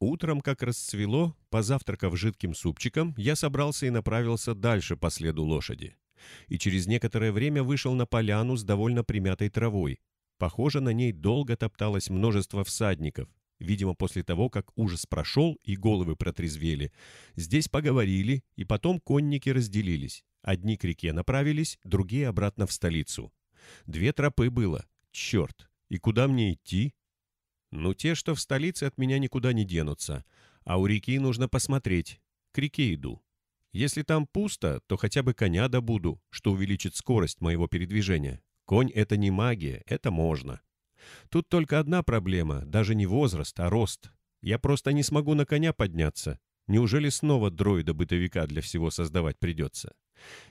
Утром, как расцвело, позавтракав жидким супчиком, я собрался и направился дальше по следу лошади. И через некоторое время вышел на поляну с довольно примятой травой. Похоже, на ней долго топталось множество всадников. Видимо, после того, как ужас прошел и головы протрезвели. Здесь поговорили, и потом конники разделились. Одни к реке направились, другие обратно в столицу. Две тропы было. Черт! И куда мне идти? Ну, те, что в столице, от меня никуда не денутся. А у реки нужно посмотреть. К реке иду. Если там пусто, то хотя бы коня добуду, что увеличит скорость моего передвижения. Конь — это не магия, это можно. Тут только одна проблема, даже не возраст, а рост. Я просто не смогу на коня подняться. Неужели снова дроида-бытовика для всего создавать придется?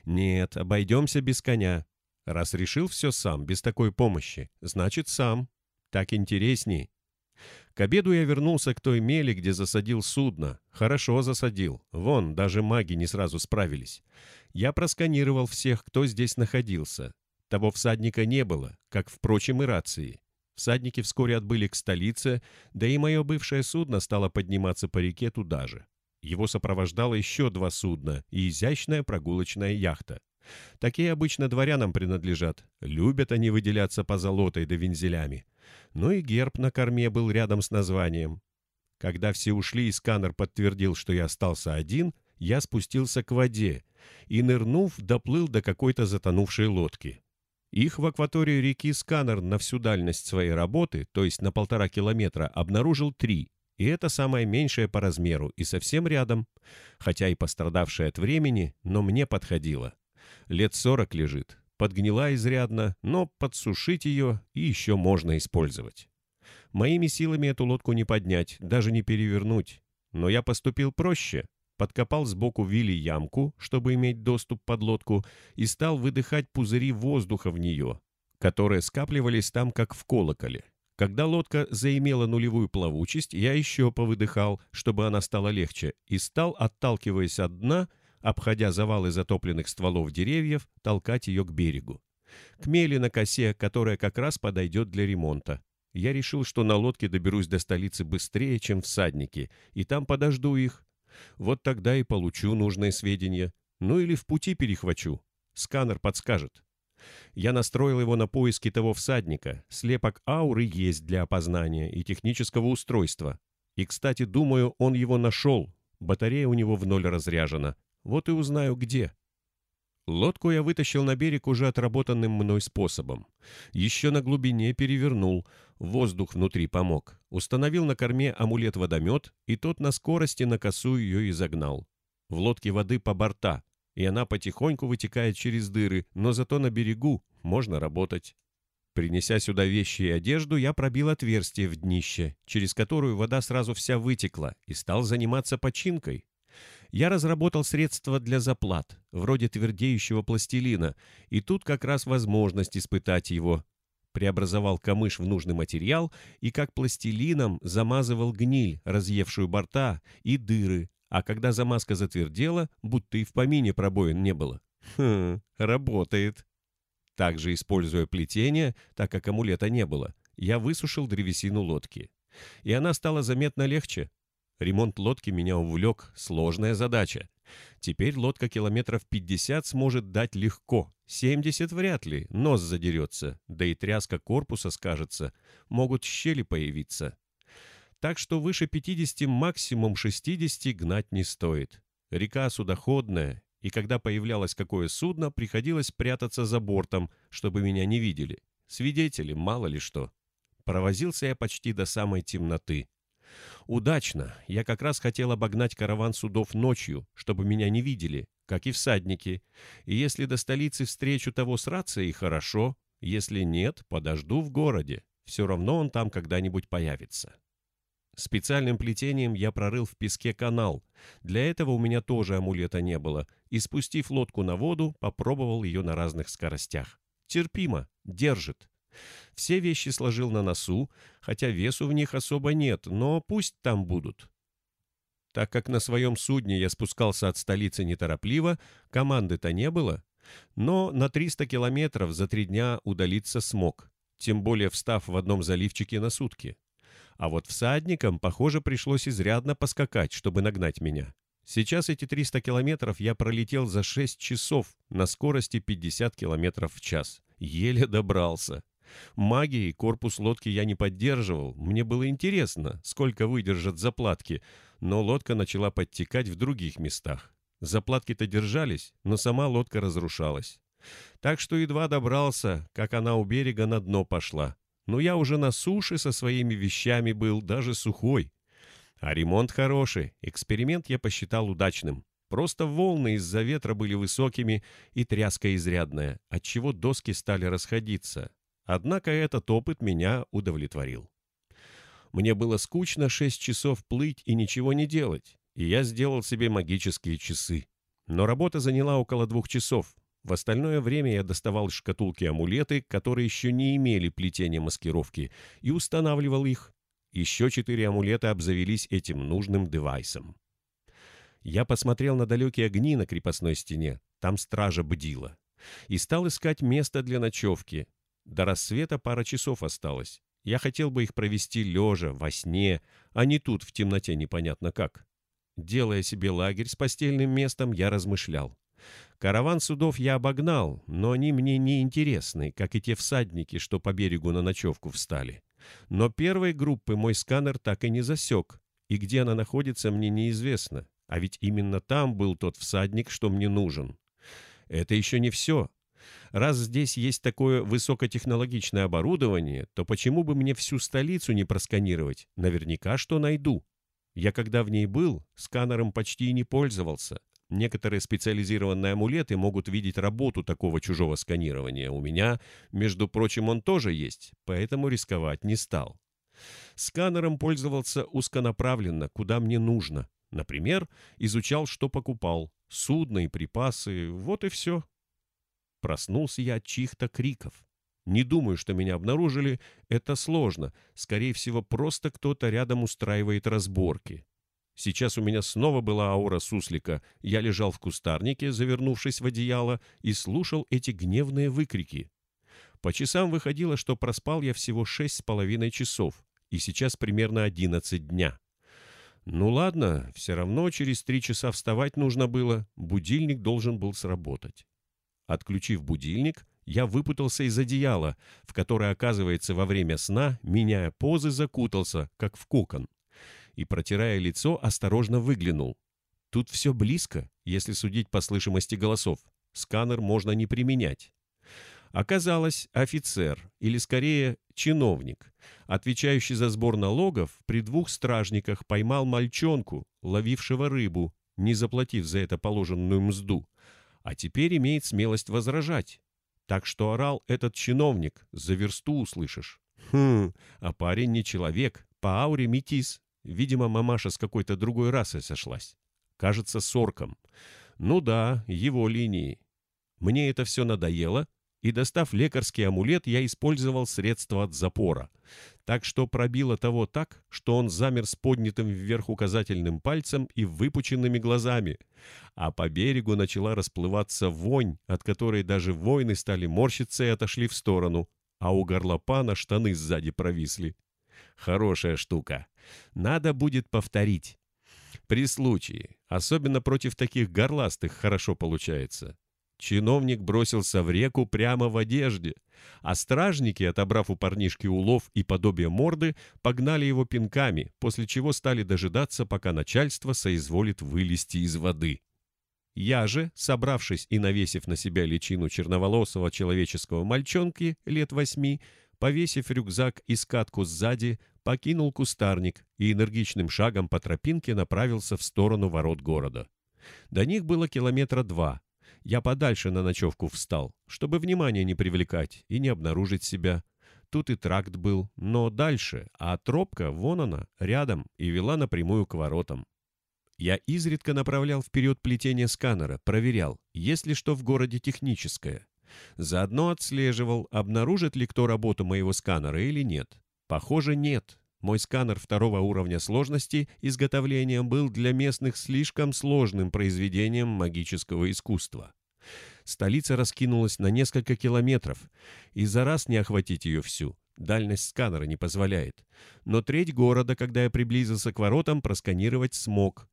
Нет, обойдемся без коня. Раз решил все сам, без такой помощи, значит сам. Так интересней. К обеду я вернулся к той мели, где засадил судно. Хорошо засадил. Вон, даже маги не сразу справились. Я просканировал всех, кто здесь находился. Того всадника не было, как, впрочем, и рации. Всадники вскоре отбыли к столице, да и мое бывшее судно стало подниматься по реке туда же. Его сопровождало еще два судна и изящная прогулочная яхта. Такие обычно дворянам принадлежат. Любят они выделяться по золотой да вензелями. Ну и герб на корме был рядом с названием. Когда все ушли и сканер подтвердил, что я остался один, я спустился к воде и, нырнув, доплыл до какой-то затонувшей лодки. Их в акватории реки сканер на всю дальность своей работы, то есть на полтора километра, обнаружил три, и это самое меньшее по размеру и совсем рядом, хотя и пострадавшее от времени, но мне подходило. Лет сорок лежит, подгнила изрядно, но подсушить ее и еще можно использовать. Моими силами эту лодку не поднять, даже не перевернуть. Но я поступил проще, подкопал сбоку вилли ямку, чтобы иметь доступ под лодку, и стал выдыхать пузыри воздуха в нее, которые скапливались там, как в колоколе. Когда лодка заимела нулевую плавучесть, я еще повыдыхал, чтобы она стала легче, и стал, отталкиваясь от дна, обходя завалы затопленных стволов деревьев, толкать ее к берегу. К мели на косе, которая как раз подойдет для ремонта. Я решил, что на лодке доберусь до столицы быстрее, чем всадники, и там подожду их, вот тогда и получу нужные сведения. Ну или в пути перехвачу. Сканер подскажет. Я настроил его на поиски того всадника. Слепок ауры есть для опознания и технического устройства. И, кстати, думаю, он его нашел. Батарея у него в ноль разряжена. Вот и узнаю, где. Лодку я вытащил на берег уже отработанным мной способом. Еще на глубине перевернул, воздух внутри помог. Установил на корме амулет-водомет, и тот на скорости на косу ее изогнал. В лодке воды по борта, и она потихоньку вытекает через дыры, но зато на берегу можно работать. Принеся сюда вещи и одежду, я пробил отверстие в днище, через которую вода сразу вся вытекла, и стал заниматься починкой. Я разработал средства для заплат, вроде твердеющего пластилина, и тут как раз возможность испытать его. Преобразовал камыш в нужный материал и как пластилином замазывал гниль, разъевшую борта, и дыры, а когда замазка затвердела, будто и в помине пробоин не было. Хм, работает. Также, используя плетение, так как амулета не было, я высушил древесину лодки. И она стала заметно легче, Ремонт лодки меня увлек, сложная задача. Теперь лодка километров 50 сможет дать легко, 70 вряд ли, нос задерется, да и тряска корпуса скажется, могут щели появиться. Так что выше 50, максимум 60 гнать не стоит. Река судоходная, и когда появлялось какое судно, приходилось прятаться за бортом, чтобы меня не видели. Свидетели, мало ли что. Провозился я почти до самой темноты. Удачно. Я как раз хотел обогнать караван судов ночью, чтобы меня не видели, как и всадники. И если до столицы встречу того с рацией, хорошо. Если нет, подожду в городе. Все равно он там когда-нибудь появится. Специальным плетением я прорыл в песке канал. Для этого у меня тоже амулета не было. И спустив лодку на воду, попробовал ее на разных скоростях. Терпимо, держит. Все вещи сложил на носу, хотя весу в них особо нет, но пусть там будут. Так как на своем судне я спускался от столицы неторопливо, команды-то не было, но на 300 километров за три дня удалиться смог, тем более встав в одном заливчике на сутки. А вот всадникам, похоже, пришлось изрядно поскакать, чтобы нагнать меня. Сейчас эти 300 километров я пролетел за 6 часов на скорости 50 километров в час. Еле добрался. Магией корпус лодки я не поддерживал. Мне было интересно, сколько выдержат заплатки, но лодка начала подтекать в других местах. Заплатки-то держались, но сама лодка разрушалась. Так что едва добрался, как она у берега на дно пошла. Но я уже на суше со своими вещами был, даже сухой. А ремонт хороший, эксперимент я посчитал удачным. Просто волны из-за ветра были высокими и тряска изрядная, отчего доски стали расходиться. Однако этот опыт меня удовлетворил. Мне было скучно шесть часов плыть и ничего не делать, и я сделал себе магические часы. Но работа заняла около двух часов. В остальное время я доставал из шкатулки амулеты, которые еще не имели плетения маскировки, и устанавливал их. Еще четыре амулета обзавелись этим нужным девайсом. Я посмотрел на далекие огни на крепостной стене, там стража бдила, и стал искать место для ночевки. До рассвета пара часов осталось. Я хотел бы их провести лежа, во сне, а не тут в темноте непонятно как. Делая себе лагерь с постельным местом, я размышлял. Караван судов я обогнал, но они мне не интересны, как и те всадники, что по берегу на ночевку встали. Но первой группы мой сканер так и не засек, и где она находится, мне неизвестно. А ведь именно там был тот всадник, что мне нужен. Это еще не все. Раз здесь есть такое высокотехнологичное оборудование, то почему бы мне всю столицу не просканировать? Наверняка что найду. Я когда в ней был, сканером почти и не пользовался. Некоторые специализированные амулеты могут видеть работу такого чужого сканирования. У меня, между прочим, он тоже есть, поэтому рисковать не стал. Сканером пользовался узконаправленно, куда мне нужно. Например, изучал, что покупал. Судно и припасы, вот и все. Проснулся я от чьих-то криков. Не думаю, что меня обнаружили, это сложно. Скорее всего, просто кто-то рядом устраивает разборки. Сейчас у меня снова была аура суслика. Я лежал в кустарнике, завернувшись в одеяло, и слушал эти гневные выкрики. По часам выходило, что проспал я всего шесть с половиной часов, и сейчас примерно одиннадцать дня. Ну ладно, все равно через три часа вставать нужно было, будильник должен был сработать. Отключив будильник, я выпутался из одеяла, в которое, оказывается, во время сна, меняя позы, закутался, как в кокон и, протирая лицо, осторожно выглянул. Тут все близко, если судить по слышимости голосов. Сканер можно не применять. Оказалось, офицер, или скорее чиновник, отвечающий за сбор налогов, при двух стражниках поймал мальчонку, ловившего рыбу, не заплатив за это положенную мзду, а теперь имеет смелость возражать. Так что орал этот чиновник, за версту услышишь. Хм, а парень не человек, по ауре метис, Видимо, мамаша с какой-то другой расой сошлась. Кажется, с орком. Ну да, его линии. Мне это все надоело, и, достав лекарский амулет, я использовал средство от запора. Так что пробило того так, что он замер с поднятым вверх указательным пальцем и выпученными глазами. А по берегу начала расплываться вонь, от которой даже воины стали морщиться и отошли в сторону, а у горлопана штаны сзади провисли. Хорошая штука. Надо будет повторить. При случае, особенно против таких горластых, хорошо получается. Чиновник бросился в реку прямо в одежде, а стражники, отобрав у парнишки улов и подобие морды, погнали его пинками, после чего стали дожидаться, пока начальство соизволит вылезти из воды. Я же, собравшись и навесив на себя личину черноволосого человеческого мальчонки лет восьми, повесив рюкзак и скатку сзади, покинул кустарник и энергичным шагом по тропинке направился в сторону ворот города. До них было километра два. Я подальше на ночевку встал, чтобы внимание не привлекать и не обнаружить себя. Тут и тракт был, но дальше, а тропка, вон она, рядом, и вела напрямую к воротам. Я изредка направлял вперед плетение сканера, проверял, есть ли что в городе техническое. Заодно отслеживал, обнаружит ли кто работу моего сканера или нет. Похоже, нет. Мой сканер второго уровня сложности изготовления был для местных слишком сложным произведением магического искусства. Столица раскинулась на несколько километров, и за раз не охватить ее всю. дальность сканера не позволяет. Но треть города, когда я приблизился к воротам, просканировать смог.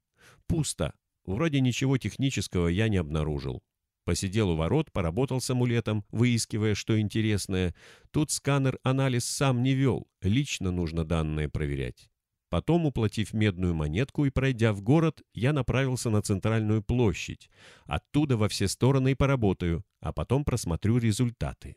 Пусто. Вроде ничего технического я не обнаружил. Посидел у ворот, поработал с амулетом, выискивая, что интересное. Тут сканер анализ сам не вел, лично нужно данные проверять. Потом, уплатив медную монетку и пройдя в город, я направился на центральную площадь. Оттуда во все стороны и поработаю, а потом просмотрю результаты.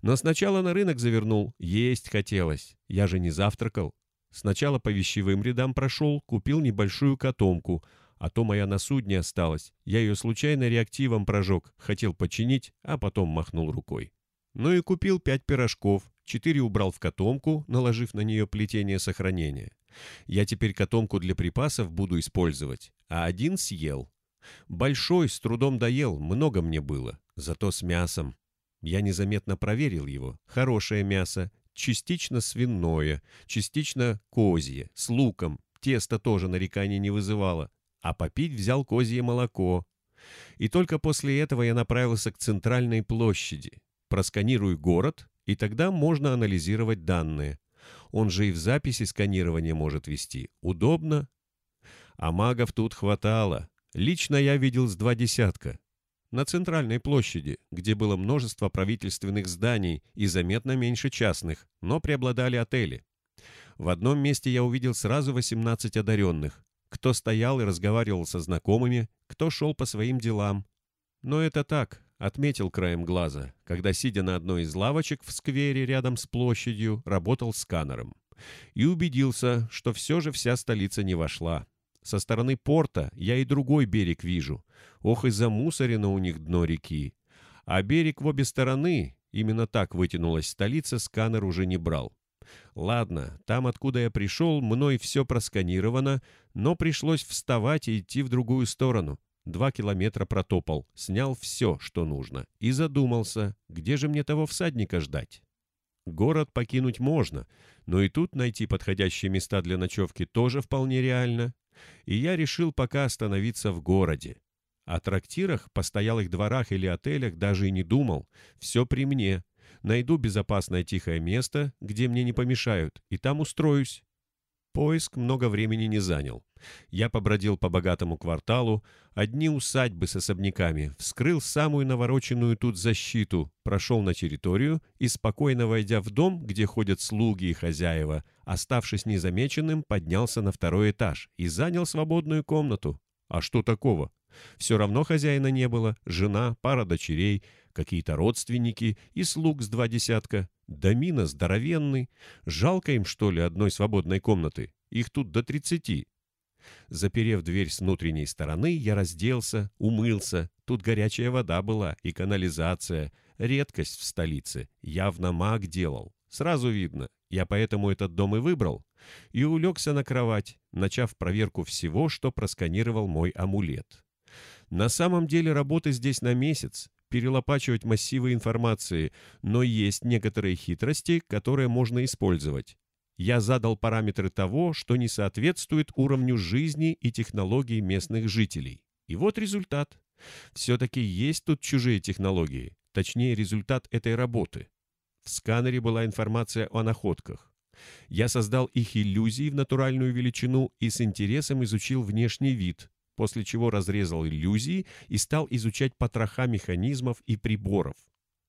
Но сначала на рынок завернул, есть хотелось, я же не завтракал. Сначала по вещевым рядам прошел, купил небольшую котомку — а то моя на судне осталась. Я ее случайно реактивом прожег, хотел починить, а потом махнул рукой. Ну и купил пять пирожков, четыре убрал в котомку, наложив на нее плетение сохранения. Я теперь котомку для припасов буду использовать, а один съел. Большой, с трудом доел, много мне было, зато с мясом. Я незаметно проверил его. Хорошее мясо, частично свиное, частично козье, с луком. Тесто тоже нареканий не вызывало а попить взял козье молоко. И только после этого я направился к центральной площади. Просканирую город, и тогда можно анализировать данные. Он же и в записи сканирования может вести. Удобно. А магов тут хватало. Лично я видел с два десятка. На центральной площади, где было множество правительственных зданий и заметно меньше частных, но преобладали отели. В одном месте я увидел сразу 18 одаренных, кто стоял и разговаривал со знакомыми, кто шел по своим делам. Но это так, отметил краем глаза, когда, сидя на одной из лавочек в сквере рядом с площадью, работал сканером. И убедился, что все же вся столица не вошла. Со стороны порта я и другой берег вижу. Ох, и замусорено у них дно реки. А берег в обе стороны, именно так вытянулась столица, сканер уже не брал. Ладно, там, откуда я пришел, мной все просканировано, но пришлось вставать и идти в другую сторону. Два километра протопал, снял все, что нужно, и задумался, где же мне того всадника ждать. Город покинуть можно, но и тут найти подходящие места для ночевки тоже вполне реально. И я решил пока остановиться в городе. О трактирах, постоялых дворах или отелях даже и не думал. Все при мне, Найду безопасное тихое место, где мне не помешают, и там устроюсь. Поиск много времени не занял. Я побродил по богатому кварталу, одни усадьбы с особняками, вскрыл самую навороченную тут защиту, прошел на территорию и, спокойно войдя в дом, где ходят слуги и хозяева, оставшись незамеченным, поднялся на второй этаж и занял свободную комнату. А что такого? Все равно хозяина не было, жена, пара дочерей — какие-то родственники и слуг с два десятка. Домина здоровенный. Жалко им, что ли, одной свободной комнаты? Их тут до тридцати. Заперев дверь с внутренней стороны, я разделся, умылся. Тут горячая вода была и канализация. Редкость в столице. Явно маг делал. Сразу видно. Я поэтому этот дом и выбрал. И улегся на кровать, начав проверку всего, что просканировал мой амулет. На самом деле работы здесь на месяц перелопачивать массивы информации, но есть некоторые хитрости, которые можно использовать. Я задал параметры того, что не соответствует уровню жизни и технологий местных жителей. И вот результат. Все-таки есть тут чужие технологии, точнее результат этой работы. В сканере была информация о находках. Я создал их иллюзии в натуральную величину и с интересом изучил внешний вид, после чего разрезал иллюзии и стал изучать потроха механизмов и приборов.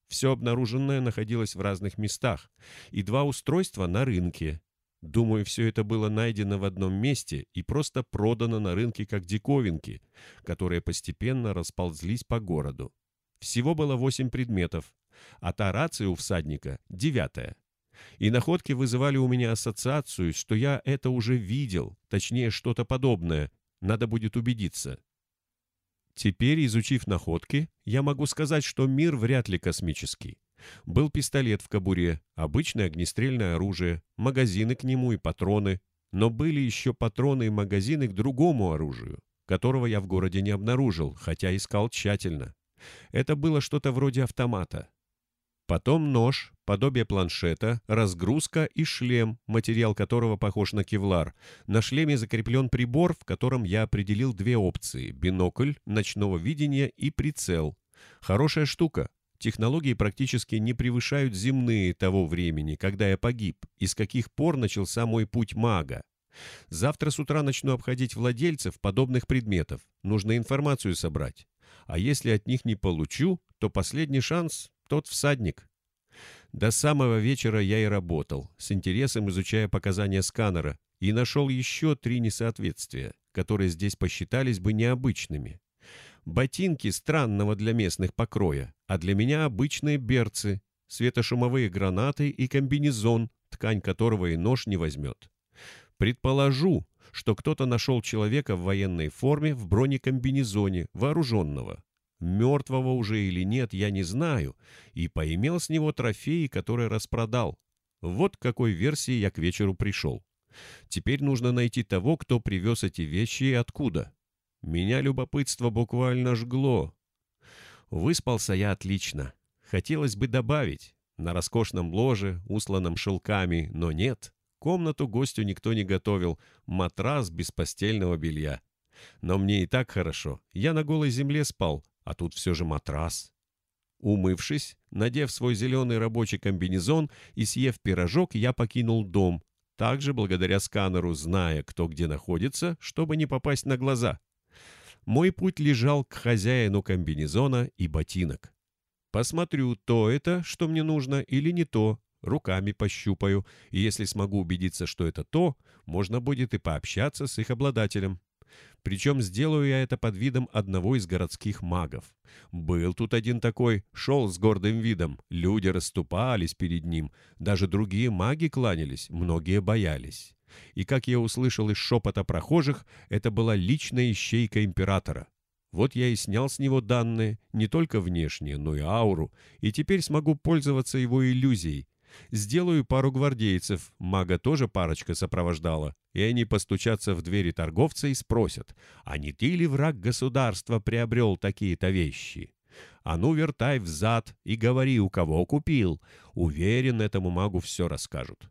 Все обнаруженное находилось в разных местах, и два устройства на рынке. Думаю, все это было найдено в одном месте и просто продано на рынке как диковинки, которые постепенно расползлись по городу. Всего было восемь предметов, а та рация у всадника — девятая. И находки вызывали у меня ассоциацию, что я это уже видел, точнее что-то подобное, надо будет убедиться. Теперь, изучив находки, я могу сказать, что мир вряд ли космический. Был пистолет в кобуре, обычное огнестрельное оружие, магазины к нему и патроны. Но были еще патроны и магазины к другому оружию, которого я в городе не обнаружил, хотя искал тщательно. Это было что-то вроде автомата. Потом нож, подобие планшета, разгрузка и шлем, материал которого похож на кевлар. На шлеме закреплен прибор, в котором я определил две опции – бинокль, ночного видения и прицел. Хорошая штука. Технологии практически не превышают земные того времени, когда я погиб, и с каких пор начался мой путь мага. Завтра с утра начну обходить владельцев подобных предметов. Нужно информацию собрать. А если от них не получу, то последний шанс — тот всадник. До самого вечера я и работал, с интересом изучая показания сканера, и нашел еще три несоответствия, которые здесь посчитались бы необычными. Ботинки странного для местных покроя, а для меня обычные берцы, светошумовые гранаты и комбинезон, ткань которого и нож не возьмет. Предположу, что кто-то нашел человека в военной форме в бронекомбинезоне, вооруженного. Мертвого уже или нет, я не знаю, и поимел с него трофеи, которые распродал. Вот к какой версии я к вечеру пришел. Теперь нужно найти того, кто привез эти вещи и откуда. Меня любопытство буквально жгло. Выспался я отлично. Хотелось бы добавить. На роскошном ложе, усланном шелками, но нет. Комнату гостю никто не готовил. Матрас без постельного белья. Но мне и так хорошо. Я на голой земле спал, а тут все же матрас. Умывшись, надев свой зеленый рабочий комбинезон и съев пирожок, я покинул дом, также благодаря сканеру, зная, кто где находится, чтобы не попасть на глаза мой путь лежал к хозяину комбинезона и ботинок. Посмотрю, то это, что мне нужно, или не то, руками пощупаю, и если смогу убедиться, что это то, можно будет и пообщаться с их обладателем. Причем сделаю я это под видом одного из городских магов. Был тут один такой, шел с гордым видом, люди расступались перед ним, даже другие маги кланялись, многие боялись и, как я услышал из шепота прохожих, это была личная ищейка императора. Вот я и снял с него данные, не только внешние, но и ауру, и теперь смогу пользоваться его иллюзией. Сделаю пару гвардейцев, мага тоже парочка сопровождала, и они постучатся в двери торговца и спросят, а не ты ли враг государства приобрел такие-то вещи? А ну вертай взад и говори, у кого купил. Уверен, этому магу все расскажут.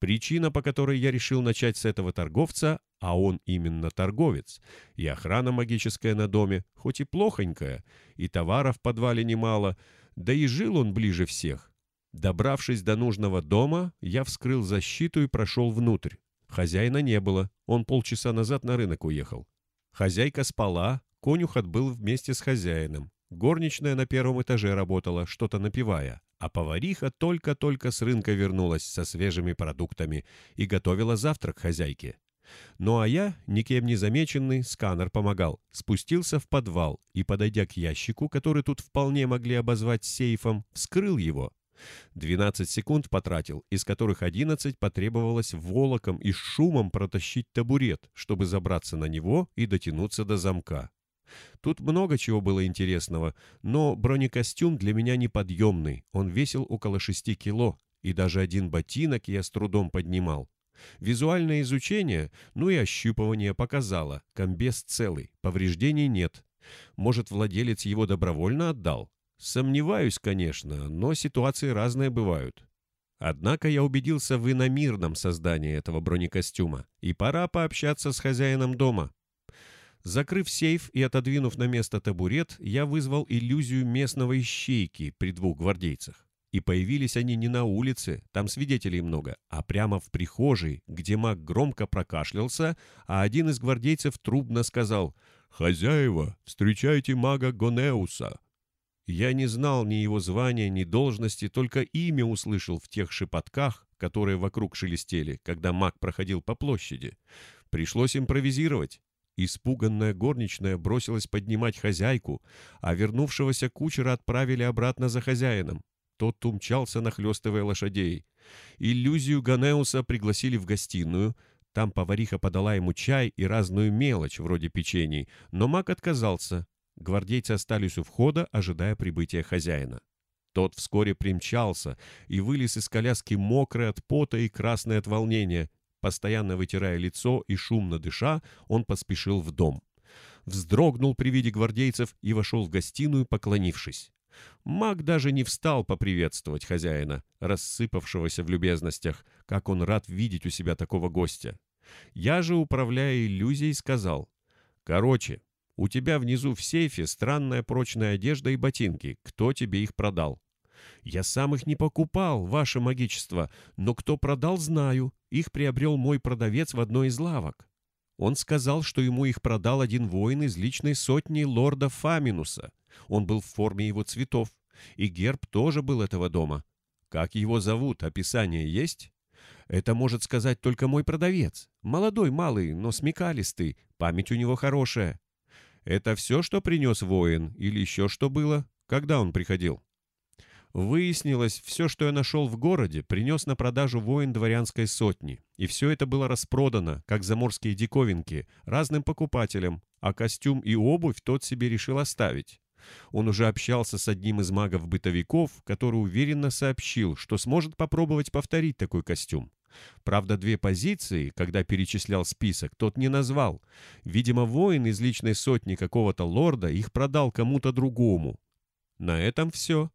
Причина, по которой я решил начать с этого торговца, а он именно торговец, и охрана магическая на доме, хоть и плохонькая, и товара в подвале немало, да и жил он ближе всех. Добравшись до нужного дома, я вскрыл защиту и прошел внутрь. Хозяина не было, он полчаса назад на рынок уехал. Хозяйка спала, конюх отбыл вместе с хозяином. Горничная на первом этаже работала, что-то напивая, а повариха только-только с рынка вернулась со свежими продуктами и готовила завтрак хозяйке. Ну а я, никем не замеченный, сканер помогал, спустился в подвал и, подойдя к ящику, который тут вполне могли обозвать сейфом, вскрыл его. 12 секунд потратил, из которых 11 потребовалось волоком и шумом протащить табурет, чтобы забраться на него и дотянуться до замка. Тут много чего было интересного, но бронекостюм для меня неподъемный, он весил около 6 кило, и даже один ботинок я с трудом поднимал. Визуальное изучение, ну и ощупывание показало, комбез целый, повреждений нет. Может, владелец его добровольно отдал? Сомневаюсь, конечно, но ситуации разные бывают. Однако я убедился в иномирном создании этого бронекостюма, и пора пообщаться с хозяином дома. Закрыв сейф и отодвинув на место табурет, я вызвал иллюзию местного ищейки при двух гвардейцах. И появились они не на улице, там свидетелей много, а прямо в прихожей, где маг громко прокашлялся, а один из гвардейцев трубно сказал «Хозяева, встречайте мага Гонеуса». Я не знал ни его звания, ни должности, только имя услышал в тех шепотках, которые вокруг шелестели, когда маг проходил по площади. Пришлось импровизировать. Испуганная горничная бросилась поднимать хозяйку, а вернувшегося кучера отправили обратно за хозяином. Тот умчался, нахлестывая лошадей. Иллюзию Ганеуса пригласили в гостиную. Там повариха подала ему чай и разную мелочь, вроде печений, но маг отказался. Гвардейцы остались у входа, ожидая прибытия хозяина. Тот вскоре примчался и вылез из коляски мокрый от пота и красный от волнения. Постоянно вытирая лицо и шумно дыша, он поспешил в дом. Вздрогнул при виде гвардейцев и вошел в гостиную, поклонившись. Маг даже не встал поприветствовать хозяина, рассыпавшегося в любезностях, как он рад видеть у себя такого гостя. Я же, управляя иллюзией, сказал, «Короче, У тебя внизу в сейфе странная прочная одежда и ботинки. Кто тебе их продал?» «Я сам их не покупал, ваше магичество, но кто продал, знаю. Их приобрел мой продавец в одной из лавок. Он сказал, что ему их продал один воин из личной сотни лорда Фаминуса. Он был в форме его цветов. И герб тоже был этого дома. Как его зовут, описание есть?» Это может сказать только мой продавец. Молодой, малый, но смекалистый. Память у него хорошая. Это все, что принес воин? Или еще что было? Когда он приходил? Выяснилось, все, что я нашел в городе, принес на продажу воин дворянской сотни. И все это было распродано, как заморские диковинки, разным покупателям, а костюм и обувь тот себе решил оставить. Он уже общался с одним из магов-бытовиков, который уверенно сообщил, что сможет попробовать повторить такой костюм. Правда, две позиции, когда перечислял список, тот не назвал. Видимо, воин из личной сотни какого-то лорда их продал кому-то другому. На этом все.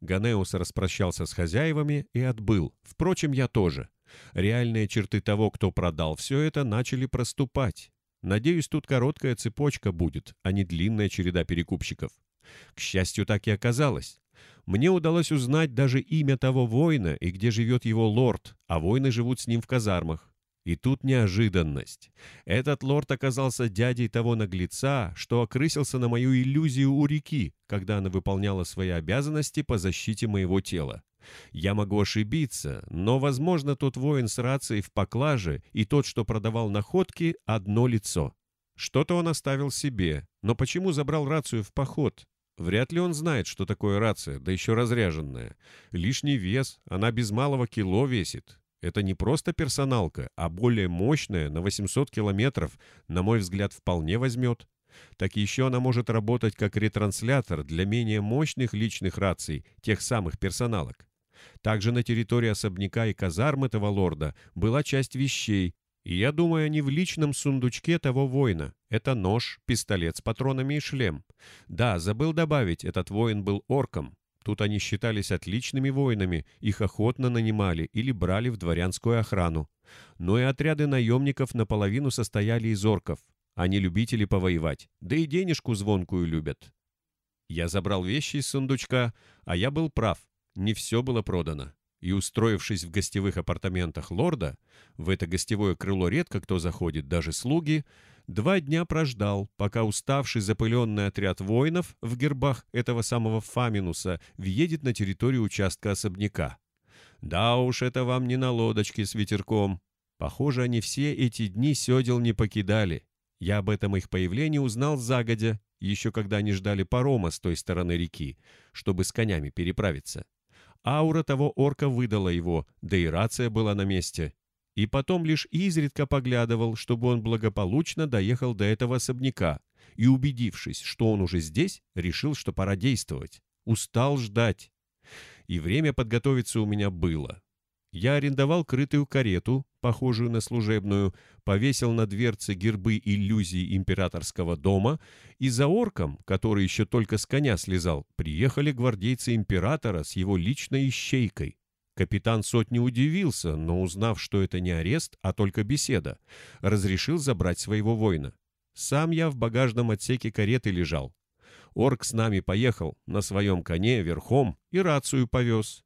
Ганеус распрощался с хозяевами и отбыл. Впрочем, я тоже. Реальные черты того, кто продал все это, начали проступать. Надеюсь, тут короткая цепочка будет, а не длинная череда перекупщиков. К счастью, так и оказалось. Мне удалось узнать даже имя того воина и где живет его лорд, а воины живут с ним в казармах. И тут неожиданность. Этот лорд оказался дядей того наглеца, что окрысился на мою иллюзию у реки, когда она выполняла свои обязанности по защите моего тела. Я могу ошибиться, но, возможно, тот воин с рацией в поклаже и тот, что продавал находки, одно лицо. Что-то он оставил себе, но почему забрал рацию в поход? Вряд ли он знает, что такое рация, да еще разряженная. Лишний вес, она без малого кило весит. Это не просто персоналка, а более мощная, на 800 километров, на мой взгляд, вполне возьмет. Так еще она может работать как ретранслятор для менее мощных личных раций, тех самых персоналок. Также на территории особняка и казарм этого лорда была часть вещей, я думаю, они в личном сундучке того воина. Это нож, пистолет с патронами и шлем. Да, забыл добавить, этот воин был орком. Тут они считались отличными воинами, их охотно нанимали или брали в дворянскую охрану. Но и отряды наемников наполовину состояли из орков. Они любители повоевать, да и денежку звонкую любят. Я забрал вещи из сундучка, а я был прав, не все было продано и, устроившись в гостевых апартаментах лорда, в это гостевое крыло редко кто заходит, даже слуги, два дня прождал, пока уставший запыленный отряд воинов в гербах этого самого Фаминуса въедет на территорию участка особняка. Да уж, это вам не на лодочке с ветерком. Похоже, они все эти дни седел не покидали. Я об этом их появлении узнал загодя, еще когда они ждали парома с той стороны реки, чтобы с конями переправиться. Аура того орка выдала его, да и рация была на месте. И потом лишь изредка поглядывал, чтобы он благополучно доехал до этого особняка, и, убедившись, что он уже здесь, решил, что пора действовать. Устал ждать. И время подготовиться у меня было. Я арендовал крытую карету, похожую на служебную, повесил на дверце гербы иллюзий императорского дома, и за орком, который еще только с коня слезал, приехали гвардейцы императора с его личной ищейкой. Капитан сотни удивился, но узнав, что это не арест, а только беседа, разрешил забрать своего воина. Сам я в багажном отсеке кареты лежал. Орк с нами поехал, на своем коне, верхом, и рацию повез.